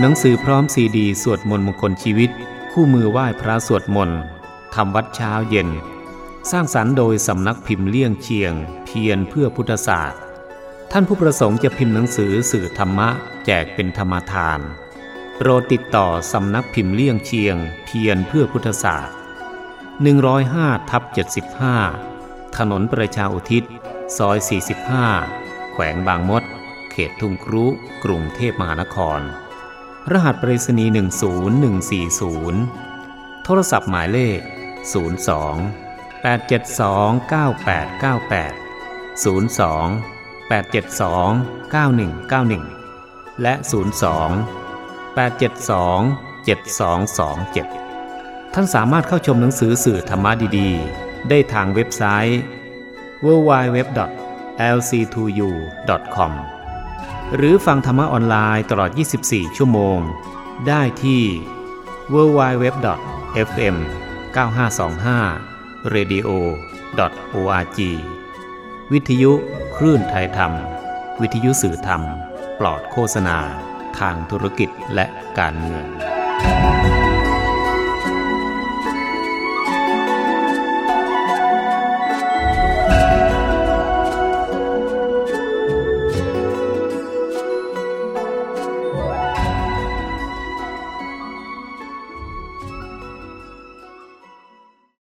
หนังสือพร้อมซีดี สวดมนต์มงคลชีวิต คู่มือไหว้พระสวดมนต์ทำวัดเช้าเย็น สร้างสรรค์โดยสำนักพิมพ์เลี่ยงเชียง เพียรเพื่อพุทธศาสตร์ ท่านผู้ประสงค์จะพิมพ์หนังสือสื่อธรรมะ แจกเป็นธรรมทานโปรดติดต่อสำนักพิมพ์เลี่ยงเชียง เพียรเพื่อพุทธศาสตร์ 105ทับ75 ถนนประชาอุทิศ ซอย 45 แขวงบางมด เขตทุ่งครุ กรุงเทพมหานคร รหัสไปรษณีย์10140 โทรศัพท์หมายเลข 02 872 9898 02 872 9191 และ 02 872 7227 ท่านสามารถเข้าชมหนังสือสื่อธรรมะดีๆ ได้ทางเว็บไซต์ www.lc2u.com หรือฟังธรรมะออนไลน์ตลอด 24 ชั่วโมง ได้ที่ www.fm9525 radio.org วิทยุคลื่นไทยธรรม วิทยุสื่อธรรม ปลอดโฆษณา ทางธุรกิจและการเงิน